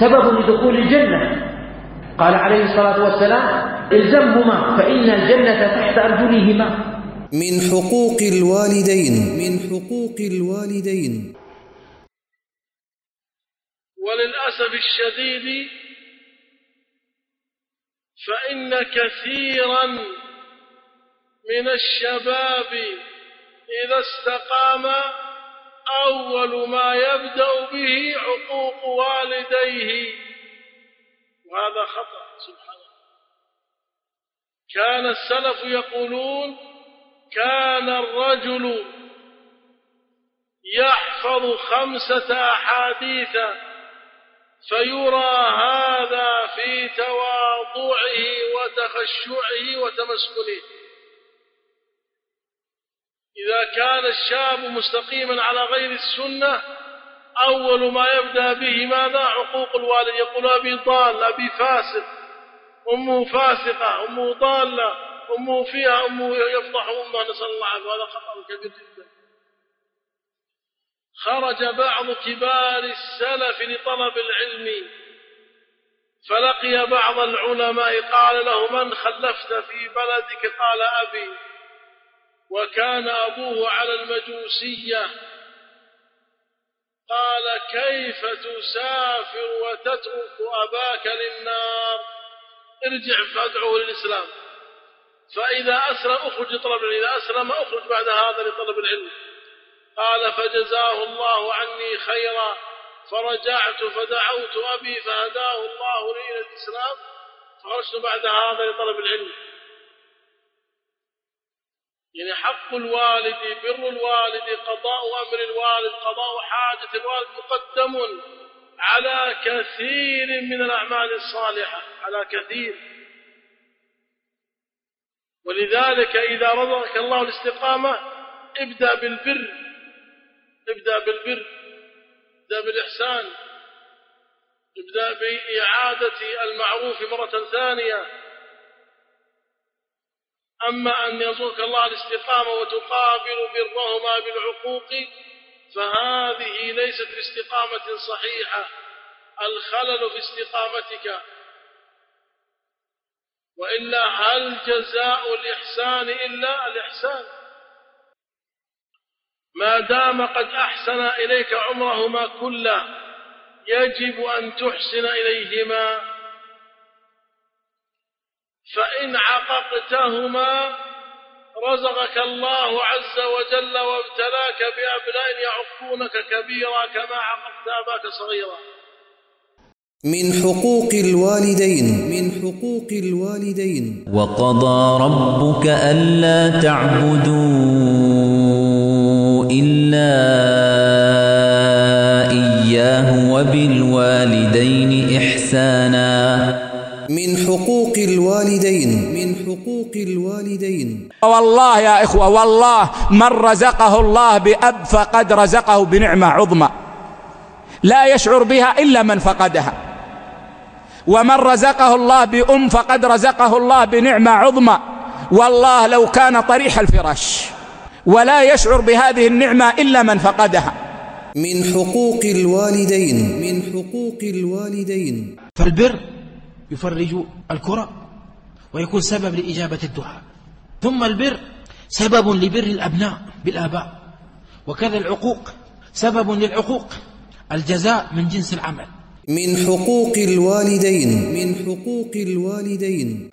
سبب لدخول الجنة. قال عليه الصلاة والسلام إلزمهما فإن الجنة تحت أرجلهما. من حقوق الوالدين. من حقوق الوالدين. وللأسف الشديد فإن كثيرا من الشباب إذا استقام أول ما يبدأ به عقوق والديه. وهذا خطأ سبحان الله. كان السلف يقولون كان الرجل يحفظ خمسة أحاديث فيرى هذا في تواضعه وتخشعه وتمسكنه. إذا كان الشاب مستقيما على غير السنة أول ما يبدأ به ماذا؟ عقوق الوالد. يقول أبي ضال أبي فاسق. أمه فاسقة أمه ضالة أمه فيها أمه يفضح أمه نسأل الله عنه هذا خطأ كبير جدا. خرج بعض كبار السلف لطلب العلم. فلقي بعض العلماء قال له من خلفت في بلدك؟ قال أبي. وكان أبوه على المجوسية. قال كيف تسافر وتترك أباك للنار؟ ارجع فادعه للإسلام. فإذا أسلم أخرج لطلب العلم. إذا أسلم أخرج بعد هذا لطلب العلم. قال فجزاه الله عني خيرا. فرجعت فدعوت أبي فهداه الله لي الإسلام فخرجت بعد هذا لطلب العلم. يعني حق الوالد بر الوالد قضاء أمر الوالد قضاء حاجة الوالد مقدم على كثير من الأعمال الصالحة على كثير. ولذلك إذا رزقك الله الاستقامة ابدأ بالبر ابدأ بالبر ابدأ بالإحسان ابدأ بإعادة المعروف مرة ثانية. أما أن يرزقك الله الاستقامة وتقابل برهما بالعقوق فهذه ليست باستقامة صحيحة. الخلل في استقامتك. وإلا هل جزاء الإحسان إلا الإحسان؟ ما دام قد أحسن إليك عمرهما كله يجب أن تحسن إليهما فإن عققتهما رزقك الله عز وجل وابتلاك بأبناء يعقونك كبيرا كما عققت أباك صغيرا. من حقوق الوالدين. من حقوق الوالدين. وقضى ربك ألا تعبدوا. حقوق الوالدين. من حقوق الوالدين. والله يا إخوة والله من رزقه الله بأب فقد رزقه بنعمة عظمى. لا يشعر بها إلا من فقدها. ومن رزقه الله بأم فقد رزقه الله بنعمة عظمى. والله لو كان طريح الفراش. ولا يشعر بهذه النعمة إلا من فقدها. من حقوق الوالدين. من حقوق الوالدين. فالبر يفرج الكرة ويكون سبب لإجابة الدعاء. ثم البر سبب لبر الأبناء بالآباء. وكذا العقوق سبب للعقوق الجزاء من جنس العمل. من حقوق الوالدين. من حقوق الوالدين.